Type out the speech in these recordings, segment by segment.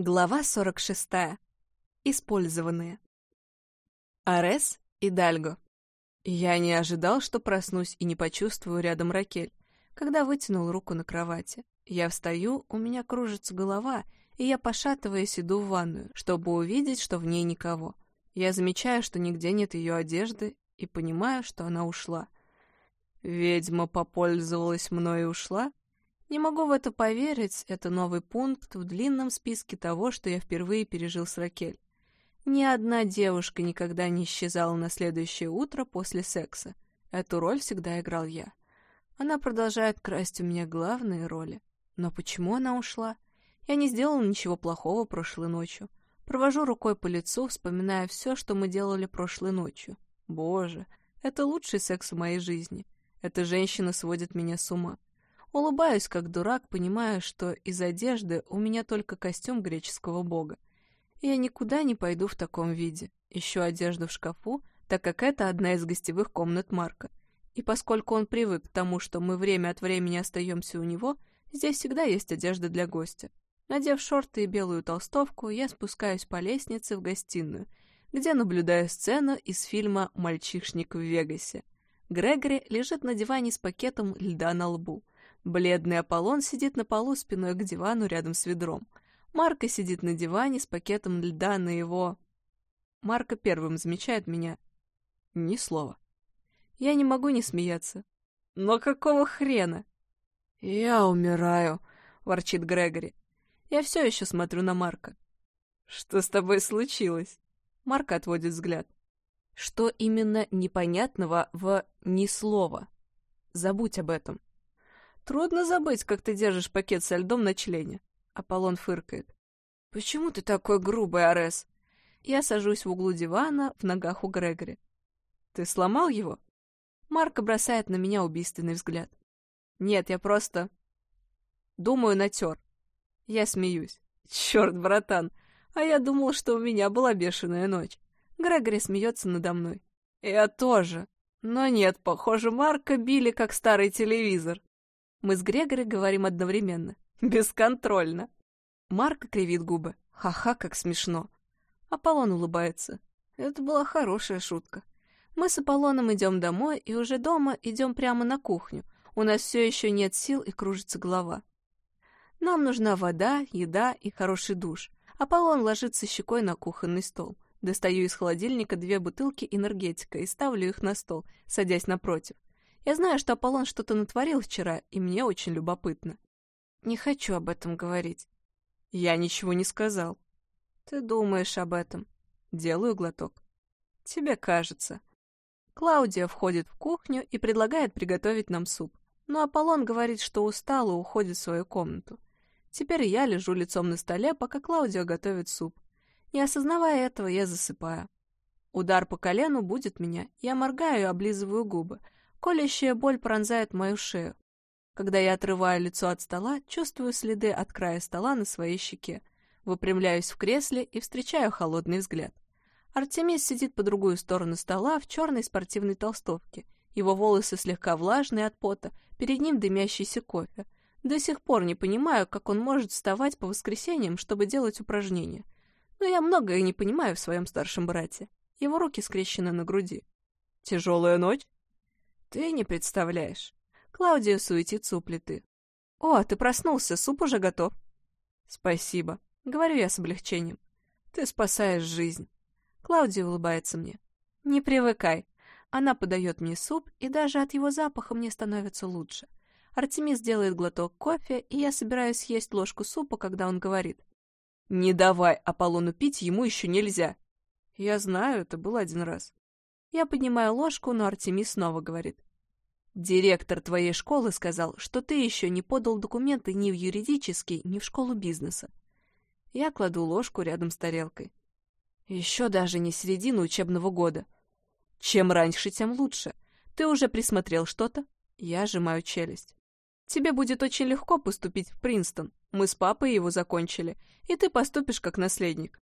Глава 46. Использованные. Арес и Дальго. Я не ожидал, что проснусь и не почувствую рядом Ракель, когда вытянул руку на кровати. Я встаю, у меня кружится голова, и я, пошатываясь, иду в ванную, чтобы увидеть, что в ней никого. Я замечаю, что нигде нет ее одежды, и понимаю, что она ушла. Ведьма попользовалась мной и ушла? Не могу в это поверить, это новый пункт в длинном списке того, что я впервые пережил с Ракель. Ни одна девушка никогда не исчезала на следующее утро после секса. Эту роль всегда играл я. Она продолжает красть у меня главные роли. Но почему она ушла? Я не сделал ничего плохого прошлой ночью. Провожу рукой по лицу, вспоминая все, что мы делали прошлой ночью. Боже, это лучший секс в моей жизни. Эта женщина сводит меня с ума. Улыбаюсь, как дурак, понимая, что из одежды у меня только костюм греческого бога. Я никуда не пойду в таком виде. Ищу одежду в шкафу, так как это одна из гостевых комнат Марка. И поскольку он привык к тому, что мы время от времени остаемся у него, здесь всегда есть одежда для гостя. Надев шорты и белую толстовку, я спускаюсь по лестнице в гостиную, где наблюдаю сцену из фильма «Мальчишник в Вегасе». Грегори лежит на диване с пакетом льда на лбу. Бледный Аполлон сидит на полу спиной к дивану рядом с ведром. Марка сидит на диване с пакетом льда на его... Марка первым замечает меня. Ни слова. Я не могу не смеяться. Но какого хрена? «Я умираю», — ворчит Грегори. Я все еще смотрю на Марка. «Что с тобой случилось?» Марк отводит взгляд. Что именно непонятного в «ни слова»? Забудь об этом. Трудно забыть, как ты держишь пакет со льдом на члене. Аполлон фыркает. Почему ты такой грубый, Арес? Я сажусь в углу дивана в ногах у Грегори. Ты сломал его? Марко бросает на меня убийственный взгляд. Нет, я просто... Думаю, натер. Я смеюсь. Черт, братан, а я думал, что у меня была бешеная ночь. Грегори смеется надо мной. Я тоже. Но нет, похоже, Марка били как старый телевизор. Мы с Грегори говорим одновременно. Бесконтрольно. Марк кривит губы. Ха-ха, как смешно. Аполлон улыбается. Это была хорошая шутка. Мы с Аполлоном идем домой, и уже дома идем прямо на кухню. У нас все еще нет сил и кружится голова. Нам нужна вода, еда и хороший душ. Аполлон ложится щекой на кухонный стол. Достаю из холодильника две бутылки энергетика и ставлю их на стол, садясь напротив. Я знаю, что Аполлон что-то натворил вчера, и мне очень любопытно. Не хочу об этом говорить. Я ничего не сказал. Ты думаешь об этом. Делаю глоток. Тебе кажется. Клаудия входит в кухню и предлагает приготовить нам суп. Но Аполлон говорит, что устал и уходит в свою комнату. Теперь я лежу лицом на столе, пока Клаудия готовит суп. Не осознавая этого, я засыпаю. Удар по колену будет меня. Я моргаю и облизываю губы. Колящая боль пронзает мою шею. Когда я отрываю лицо от стола, чувствую следы от края стола на своей щеке. Выпрямляюсь в кресле и встречаю холодный взгляд. Артемис сидит по другую сторону стола в черной спортивной толстовке. Его волосы слегка влажные от пота, перед ним дымящийся кофе. До сих пор не понимаю, как он может вставать по воскресеньям, чтобы делать упражнения. Но я многое не понимаю в своем старшем брате. Его руки скрещены на груди. «Тяжелая ночь?» Ты не представляешь. Клаудия суетится у плиты. О, ты проснулся, суп уже готов. Спасибо. Говорю я с облегчением. Ты спасаешь жизнь. Клаудия улыбается мне. Не привыкай. Она подает мне суп, и даже от его запаха мне становится лучше. Артемис делает глоток кофе, и я собираюсь есть ложку супа, когда он говорит. «Не давай Аполлону пить, ему еще нельзя». Я знаю, это было один раз. Я поднимаю ложку, но Артемис снова говорит. «Директор твоей школы сказал, что ты еще не подал документы ни в юридический, ни в школу бизнеса». Я кладу ложку рядом с тарелкой. Еще даже не середина учебного года. Чем раньше, тем лучше. Ты уже присмотрел что-то? Я сжимаю челюсть. Тебе будет очень легко поступить в Принстон. Мы с папой его закончили, и ты поступишь как наследник.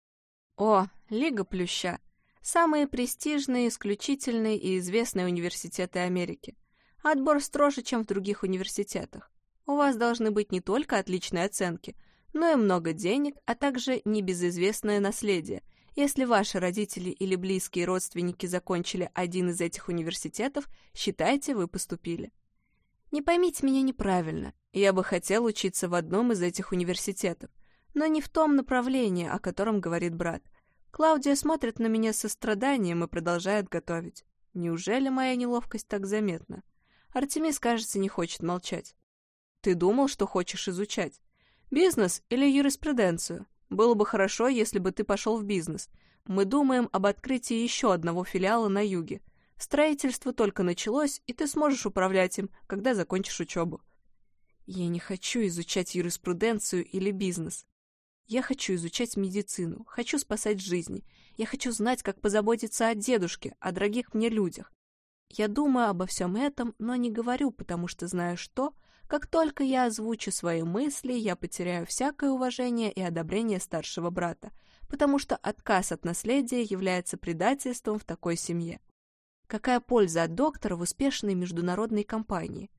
О, Лига Плюща. Самые престижные, исключительные и известные университеты Америки. Отбор строже, чем в других университетах. У вас должны быть не только отличные оценки, но и много денег, а также небезызвестное наследие. Если ваши родители или близкие родственники закончили один из этих университетов, считайте, вы поступили. Не поймите меня неправильно, я бы хотел учиться в одном из этих университетов, но не в том направлении, о котором говорит брат. Клаудия смотрит на меня со страданием и продолжает готовить. Неужели моя неловкость так заметна? Артемис, кажется, не хочет молчать. Ты думал, что хочешь изучать? Бизнес или юриспруденцию? Было бы хорошо, если бы ты пошел в бизнес. Мы думаем об открытии еще одного филиала на юге. Строительство только началось, и ты сможешь управлять им, когда закончишь учебу. Я не хочу изучать юриспруденцию или бизнес. Я хочу изучать медицину, хочу спасать жизни. Я хочу знать, как позаботиться о дедушке, о дорогих мне людях. Я думаю обо всем этом, но не говорю, потому что знаю, что, как только я озвучу свои мысли, я потеряю всякое уважение и одобрение старшего брата, потому что отказ от наследия является предательством в такой семье. Какая польза от доктора в успешной международной компании?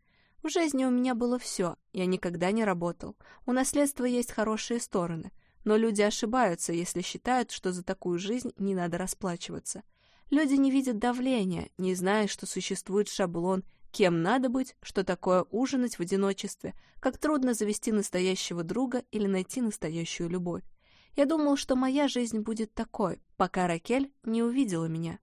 В жизни у меня было все, я никогда не работал. У наследства есть хорошие стороны, но люди ошибаются, если считают, что за такую жизнь не надо расплачиваться. Люди не видят давления, не знают, что существует шаблон, кем надо быть, что такое ужинать в одиночестве, как трудно завести настоящего друга или найти настоящую любовь. Я думал, что моя жизнь будет такой, пока Ракель не увидела меня.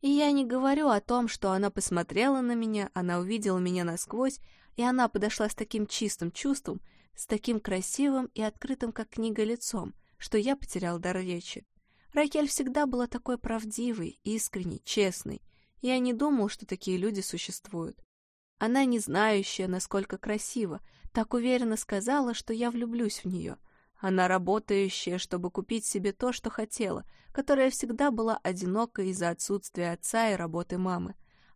И я не говорю о том, что она посмотрела на меня, она увидела меня насквозь, и она подошла с таким чистым чувством, с таким красивым и открытым, как книга, лицом, что я потерял дар речи. Ракель всегда была такой правдивой, искренней, честной. Я не думал, что такие люди существуют. Она, не знающая, насколько красиво, так уверенно сказала, что я влюблюсь в нее, она работающая, чтобы купить себе то, что хотела, которая всегда была одинока из-за отсутствия отца и работы мамы.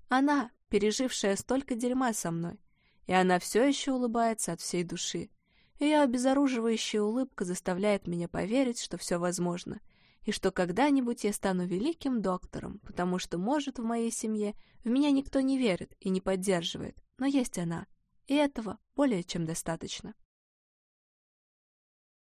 Она, пережившая столько дерьма со мной. И она все еще улыбается от всей души. Ее обезоруживающая улыбка заставляет меня поверить, что все возможно, и что когда-нибудь я стану великим доктором, потому что, может, в моей семье в меня никто не верит и не поддерживает, но есть она, и этого более чем достаточно.